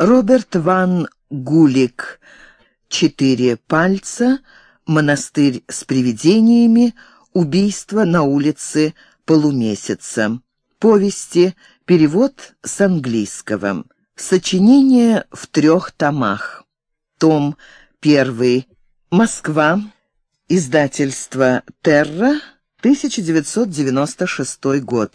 Роберт ван Гулик «Четыре пальца», «Монастырь с привидениями», «Убийство на улице полумесяца». Повести, перевод с английского. Сочинение в трех томах. Том первый. Москва. Издательство «Терра», 1996 год.